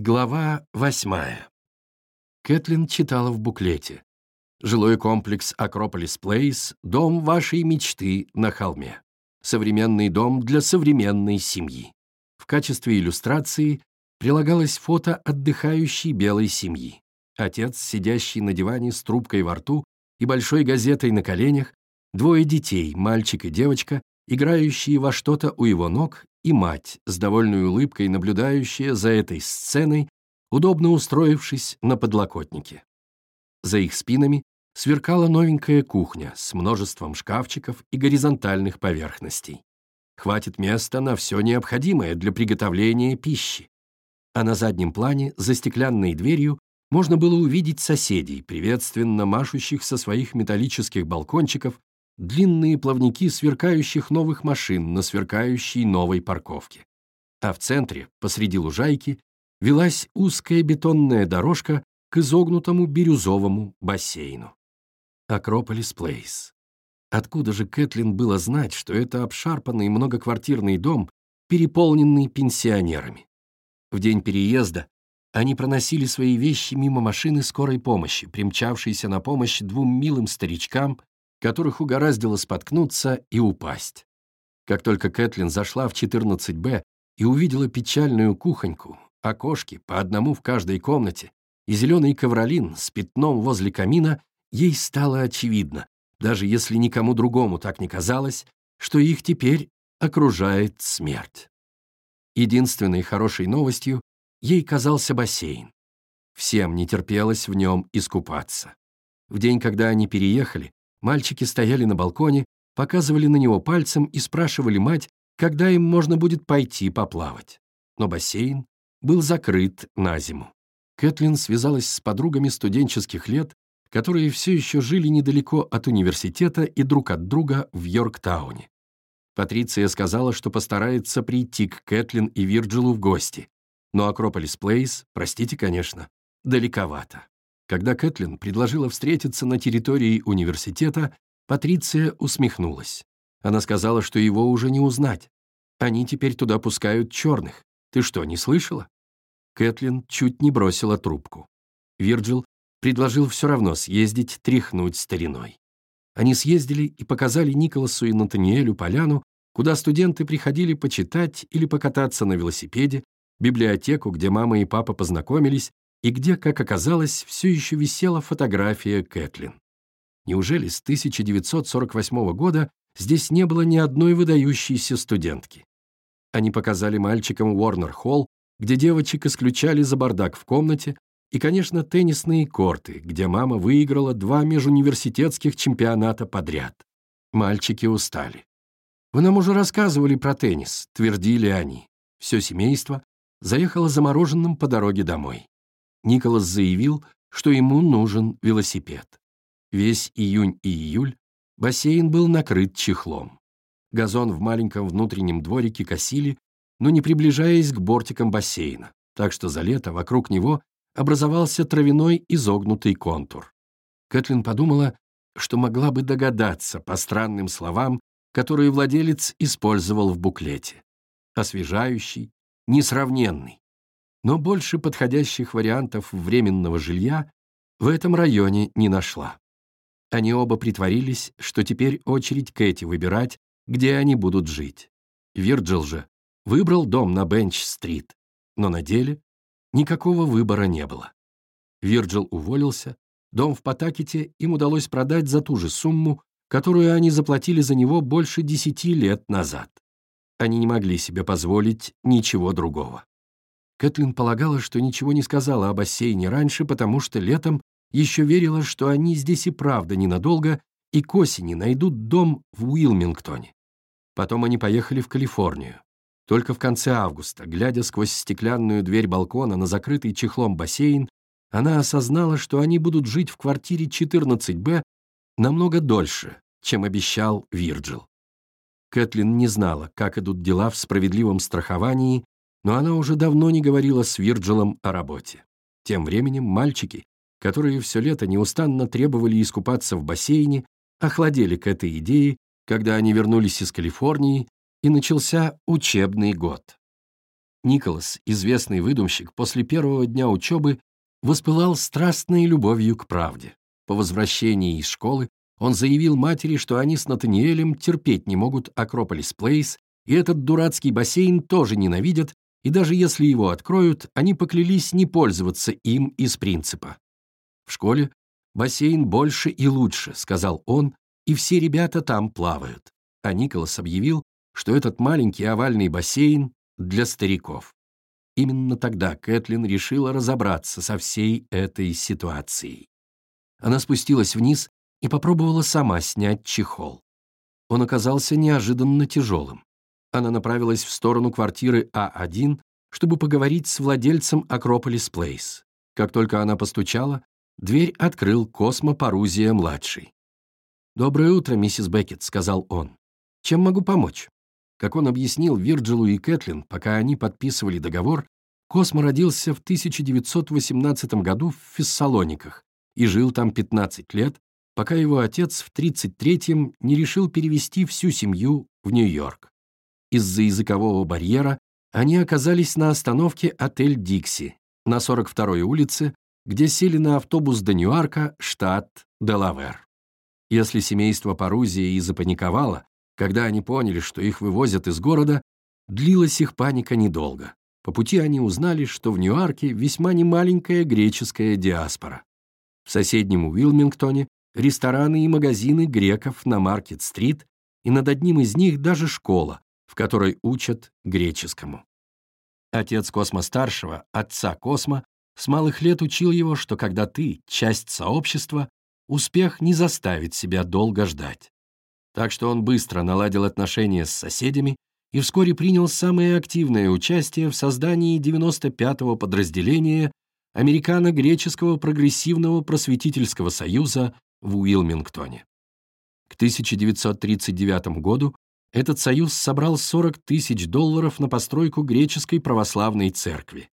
Глава восьмая. Кэтлин читала в буклете. Жилой комплекс Акрополис Плейс – дом вашей мечты на холме. Современный дом для современной семьи. В качестве иллюстрации прилагалось фото отдыхающей белой семьи. Отец, сидящий на диване с трубкой во рту и большой газетой на коленях, двое детей, мальчик и девочка, играющие во что-то у его ног и мать, с довольной улыбкой наблюдающая за этой сценой, удобно устроившись на подлокотнике. За их спинами сверкала новенькая кухня с множеством шкафчиков и горизонтальных поверхностей. Хватит места на все необходимое для приготовления пищи. А на заднем плане, за стеклянной дверью, можно было увидеть соседей, приветственно машущих со своих металлических балкончиков длинные плавники сверкающих новых машин на сверкающей новой парковке. А в центре, посреди лужайки, велась узкая бетонная дорожка к изогнутому бирюзовому бассейну. Акрополис Плейс. Откуда же Кэтлин было знать, что это обшарпанный многоквартирный дом, переполненный пенсионерами? В день переезда они проносили свои вещи мимо машины скорой помощи, примчавшейся на помощь двум милым старичкам которых угораздило споткнуться и упасть. Как только Кэтлин зашла в 14Б и увидела печальную кухоньку, окошки по одному в каждой комнате и зеленый ковролин с пятном возле камина, ей стало очевидно, даже если никому другому так не казалось, что их теперь окружает смерть. Единственной хорошей новостью ей казался бассейн. Всем не терпелось в нем искупаться. В день, когда они переехали, Мальчики стояли на балконе, показывали на него пальцем и спрашивали мать, когда им можно будет пойти поплавать. Но бассейн был закрыт на зиму. Кэтлин связалась с подругами студенческих лет, которые все еще жили недалеко от университета и друг от друга в Йорктауне. Патриция сказала, что постарается прийти к Кэтлин и Вирджилу в гости, но Акрополис Плейс, простите, конечно, далековато. Когда Кэтлин предложила встретиться на территории университета, Патриция усмехнулась. Она сказала, что его уже не узнать. Они теперь туда пускают черных. Ты что, не слышала? Кэтлин чуть не бросила трубку. Вирджил предложил все равно съездить тряхнуть стариной. Они съездили и показали Николасу и Натаниэлю поляну, куда студенты приходили почитать или покататься на велосипеде, библиотеку, где мама и папа познакомились, и где, как оказалось, все еще висела фотография Кэтлин. Неужели с 1948 года здесь не было ни одной выдающейся студентки? Они показали мальчикам Уорнер-Холл, где девочек исключали за бардак в комнате, и, конечно, теннисные корты, где мама выиграла два межуниверситетских чемпионата подряд. Мальчики устали. «Вы нам уже рассказывали про теннис», — твердили они. Все семейство заехало замороженным по дороге домой. Николас заявил, что ему нужен велосипед. Весь июнь и июль бассейн был накрыт чехлом. Газон в маленьком внутреннем дворике косили, но не приближаясь к бортикам бассейна, так что за лето вокруг него образовался травяной изогнутый контур. Кэтлин подумала, что могла бы догадаться по странным словам, которые владелец использовал в буклете. Освежающий, несравненный, но больше подходящих вариантов временного жилья в этом районе не нашла. Они оба притворились, что теперь очередь Кэти выбирать, где они будут жить. Вирджил же выбрал дом на Бенч-стрит, но на деле никакого выбора не было. Вирджил уволился, дом в Потакете им удалось продать за ту же сумму, которую они заплатили за него больше десяти лет назад. Они не могли себе позволить ничего другого. Кэтлин полагала, что ничего не сказала о бассейне раньше, потому что летом еще верила, что они здесь и правда ненадолго, и к осени найдут дом в Уилмингтоне. Потом они поехали в Калифорнию. Только в конце августа, глядя сквозь стеклянную дверь балкона на закрытый чехлом бассейн, она осознала, что они будут жить в квартире 14Б намного дольше, чем обещал Вирджил. Кэтлин не знала, как идут дела в справедливом страховании но она уже давно не говорила с Вирджилом о работе. Тем временем мальчики, которые все лето неустанно требовали искупаться в бассейне, охладели к этой идее, когда они вернулись из Калифорнии, и начался учебный год. Николас, известный выдумщик, после первого дня учебы воспылал страстной любовью к правде. По возвращении из школы он заявил матери, что они с Натаниэлем терпеть не могут Акрополис Плейс, и этот дурацкий бассейн тоже ненавидят, и даже если его откроют, они поклялись не пользоваться им из принципа. В школе бассейн больше и лучше, сказал он, и все ребята там плавают. А Николас объявил, что этот маленький овальный бассейн для стариков. Именно тогда Кэтлин решила разобраться со всей этой ситуацией. Она спустилась вниз и попробовала сама снять чехол. Он оказался неожиданно тяжелым. Она направилась в сторону квартиры А1, чтобы поговорить с владельцем Акрополис Плейс. Как только она постучала, дверь открыл Космо Парузия-младший. «Доброе утро, миссис Беккет», — сказал он. «Чем могу помочь?» Как он объяснил Вирджилу и Кэтлин, пока они подписывали договор, Космо родился в 1918 году в Фессалониках и жил там 15 лет, пока его отец в 33-м не решил перевести всю семью в Нью-Йорк. Из-за языкового барьера они оказались на остановке «Отель Дикси» на 42-й улице, где сели на автобус до Ньюарка, штат Делавер. Если семейство Парузии и запаниковало, когда они поняли, что их вывозят из города, длилась их паника недолго. По пути они узнали, что в Ньюарке весьма немаленькая греческая диаспора. В соседнем Уилмингтоне рестораны и магазины греков на Маркет-стрит, и над одним из них даже школа, в которой учат греческому. Отец Космо-старшего, отца Космо, с малых лет учил его, что когда ты — часть сообщества, успех не заставит себя долго ждать. Так что он быстро наладил отношения с соседями и вскоре принял самое активное участие в создании 95-го подразделения Американо-Греческого прогрессивного просветительского союза в Уилмингтоне. К 1939 году этот союз собрал 40 тысяч долларов на постройку греческой православной церкви.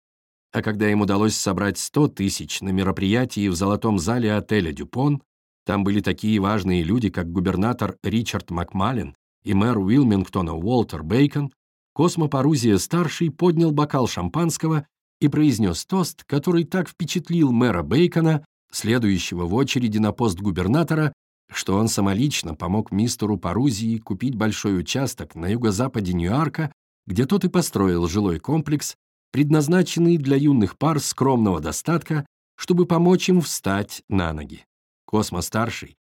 А когда им удалось собрать 100 тысяч на мероприятии в золотом зале отеля «Дюпон», там были такие важные люди, как губернатор Ричард Макмаллен и мэр Уилмингтона Уолтер Бейкон, Космо Парузия-старший поднял бокал шампанского и произнес тост, который так впечатлил мэра Бейкона, следующего в очереди на пост губернатора, что он самолично помог мистеру Парузии купить большой участок на юго-западе Ньюарка, где тот и построил жилой комплекс, предназначенный для юных пар скромного достатка, чтобы помочь им встать на ноги. Космо-старший,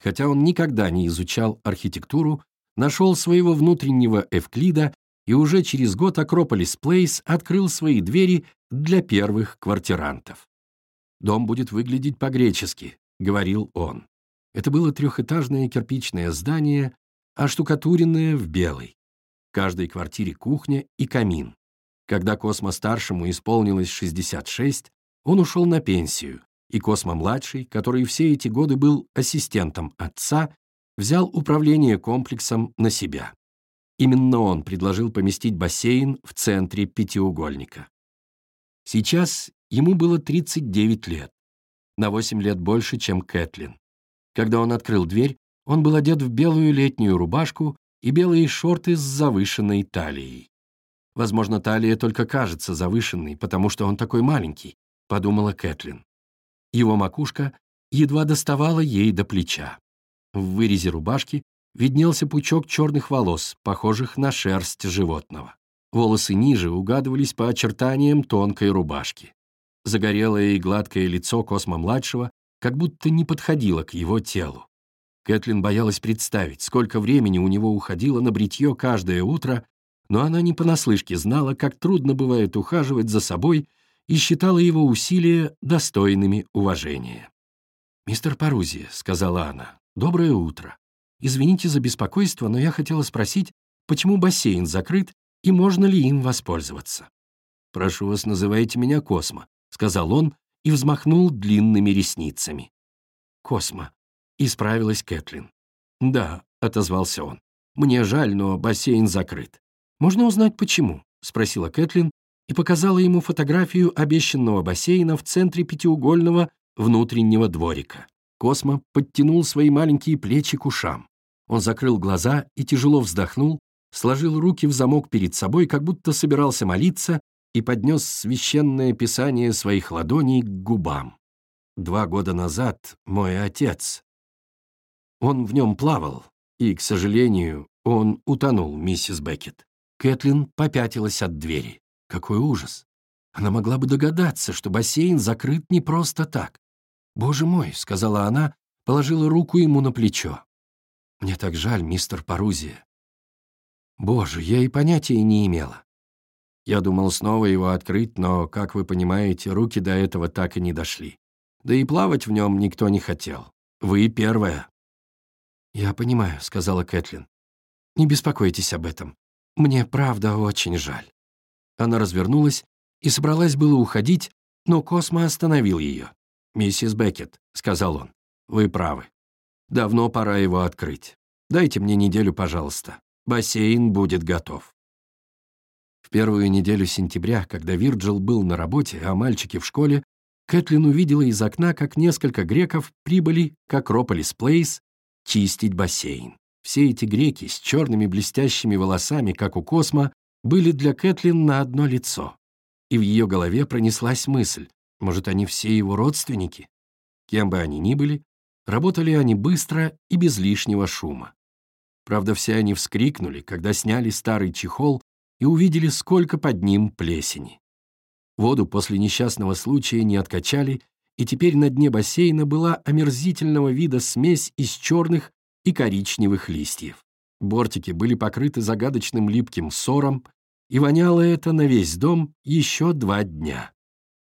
хотя он никогда не изучал архитектуру, нашел своего внутреннего Эвклида и уже через год Акрополис Плейс открыл свои двери для первых квартирантов. «Дом будет выглядеть по-гречески», — говорил он. Это было трехэтажное кирпичное здание, оштукатуренное в белый. В каждой квартире кухня и камин. Когда Космо-старшему исполнилось 66, он ушел на пенсию, и Космо-младший, который все эти годы был ассистентом отца, взял управление комплексом на себя. Именно он предложил поместить бассейн в центре пятиугольника. Сейчас ему было 39 лет, на 8 лет больше, чем Кэтлин. Когда он открыл дверь, он был одет в белую летнюю рубашку и белые шорты с завышенной талией. Возможно, талия только кажется завышенной, потому что он такой маленький, подумала Кэтлин. Его макушка едва доставала ей до плеча. В вырезе рубашки виднелся пучок черных волос, похожих на шерсть животного. Волосы ниже угадывались по очертаниям тонкой рубашки. Загорелое и гладкое лицо Космо-младшего как будто не подходила к его телу. Кэтлин боялась представить, сколько времени у него уходило на бритье каждое утро, но она не понаслышке знала, как трудно бывает ухаживать за собой и считала его усилия достойными уважения. «Мистер Парузи», — сказала она, — «доброе утро. Извините за беспокойство, но я хотела спросить, почему бассейн закрыт и можно ли им воспользоваться?» «Прошу вас, называйте меня Космо», — сказал он, и взмахнул длинными ресницами. «Космо», — исправилась Кэтлин. «Да», — отозвался он. «Мне жаль, но бассейн закрыт». «Можно узнать, почему?» — спросила Кэтлин и показала ему фотографию обещанного бассейна в центре пятиугольного внутреннего дворика. Космо подтянул свои маленькие плечи к ушам. Он закрыл глаза и тяжело вздохнул, сложил руки в замок перед собой, как будто собирался молиться, и поднес священное писание своих ладоней к губам. Два года назад мой отец. Он в нем плавал, и, к сожалению, он утонул, миссис Беккет. Кэтлин попятилась от двери. Какой ужас! Она могла бы догадаться, что бассейн закрыт не просто так. «Боже мой», — сказала она, положила руку ему на плечо. «Мне так жаль, мистер Парузия». «Боже, я и понятия не имела. Я думал снова его открыть, но, как вы понимаете, руки до этого так и не дошли. Да и плавать в нем никто не хотел. Вы первая». «Я понимаю», — сказала Кэтлин. «Не беспокойтесь об этом. Мне правда очень жаль». Она развернулась и собралась было уходить, но Космо остановил ее. «Миссис Беккет», — сказал он, — «вы правы. Давно пора его открыть. Дайте мне неделю, пожалуйста. Бассейн будет готов». Первую неделю сентября, когда Вирджил был на работе, а мальчики в школе, Кэтлин увидела из окна, как несколько греков прибыли к Акрополис Плейс чистить бассейн. Все эти греки с черными блестящими волосами, как у Космо, были для Кэтлин на одно лицо. И в ее голове пронеслась мысль, может, они все его родственники? Кем бы они ни были, работали они быстро и без лишнего шума. Правда, все они вскрикнули, когда сняли старый чехол и увидели, сколько под ним плесени. Воду после несчастного случая не откачали, и теперь на дне бассейна была омерзительного вида смесь из черных и коричневых листьев. Бортики были покрыты загадочным липким ссором, и воняло это на весь дом еще два дня.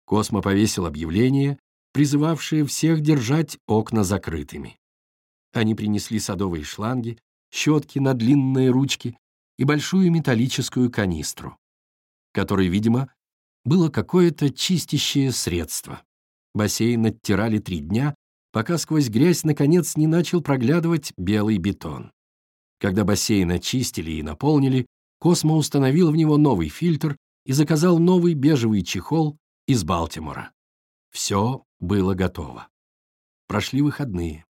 Космо повесил объявление, призывавшее всех держать окна закрытыми. Они принесли садовые шланги, щетки на длинные ручки и большую металлическую канистру, которой, видимо, было какое-то чистящее средство. Бассейн оттирали три дня, пока сквозь грязь наконец не начал проглядывать белый бетон. Когда бассейн очистили и наполнили, Космо установил в него новый фильтр и заказал новый бежевый чехол из Балтимора. Все было готово. Прошли выходные.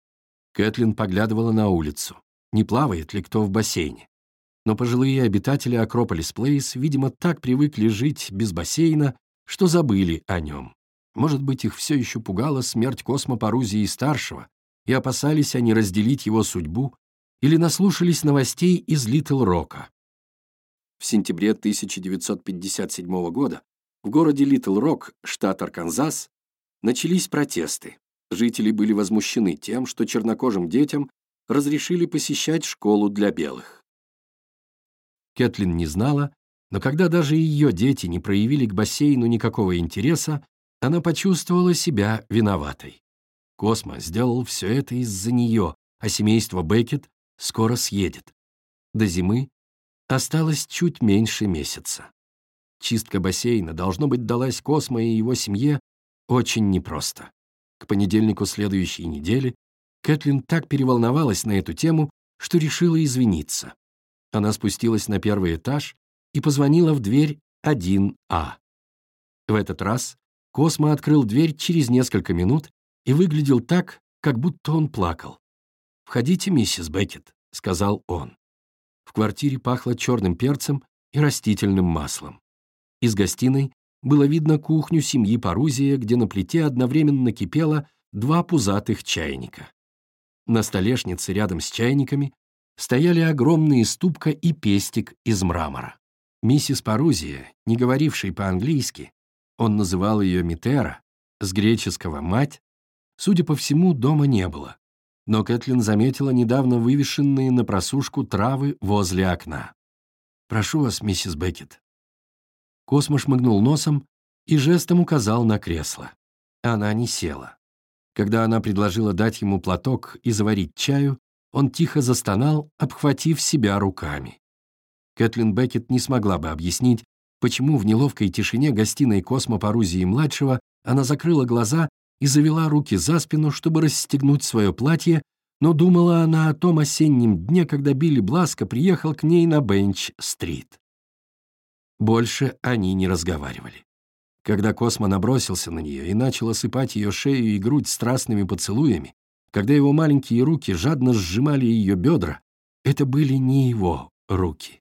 Кэтлин поглядывала на улицу. Не плавает ли кто в бассейне? Но пожилые обитатели Акрополис Плейс, видимо, так привыкли жить без бассейна, что забыли о нем. Может быть, их все еще пугала смерть Космо Парузии-старшего, и опасались они разделить его судьбу, или наслушались новостей из Литл-Рока. В сентябре 1957 года в городе Литл-Рок, штат Арканзас, начались протесты. Жители были возмущены тем, что чернокожим детям разрешили посещать школу для белых. Кэтлин не знала, но когда даже ее дети не проявили к бассейну никакого интереса, она почувствовала себя виноватой. Космо сделал все это из-за нее, а семейство Беккет скоро съедет. До зимы осталось чуть меньше месяца. Чистка бассейна, должно быть, далась Космо и его семье очень непросто. К понедельнику следующей недели Кэтлин так переволновалась на эту тему, что решила извиниться. Она спустилась на первый этаж и позвонила в дверь 1А. В этот раз Космо открыл дверь через несколько минут и выглядел так, как будто он плакал. «Входите, миссис Беккет», — сказал он. В квартире пахло черным перцем и растительным маслом. Из гостиной было видно кухню семьи Парузия, где на плите одновременно кипело два пузатых чайника. На столешнице рядом с чайниками стояли огромные ступка и пестик из мрамора. Миссис Парузия, не говорившей по-английски, он называл ее Митера, с греческого «мать», судя по всему, дома не было. Но Кэтлин заметила недавно вывешенные на просушку травы возле окна. «Прошу вас, миссис Беккет, Космо шмыгнул носом и жестом указал на кресло. Она не села. Когда она предложила дать ему платок и заварить чаю, он тихо застонал, обхватив себя руками. Кэтлин Беккет не смогла бы объяснить, почему в неловкой тишине гостиной Космо Парузии-младшего она закрыла глаза и завела руки за спину, чтобы расстегнуть свое платье, но думала она о том осеннем дне, когда Билли Бласко приехал к ней на Бенч-стрит. Больше они не разговаривали. Когда Космо набросился на нее и начал осыпать ее шею и грудь страстными поцелуями, когда его маленькие руки жадно сжимали ее бедра, это были не его руки.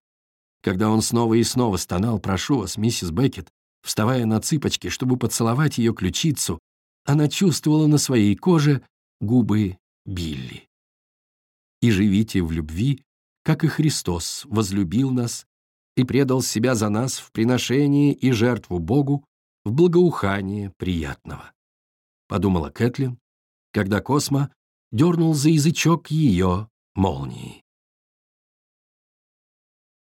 Когда он снова и снова стонал «Прошу вас, миссис Беккет», Вставая на цыпочки, чтобы поцеловать ее ключицу, она чувствовала на своей коже губы Билли. «И живите в любви, как и Христос возлюбил нас и предал себя за нас в приношение и жертву Богу в благоухание приятного», — подумала Кэтлин, когда Космо дернул за язычок ее молнии.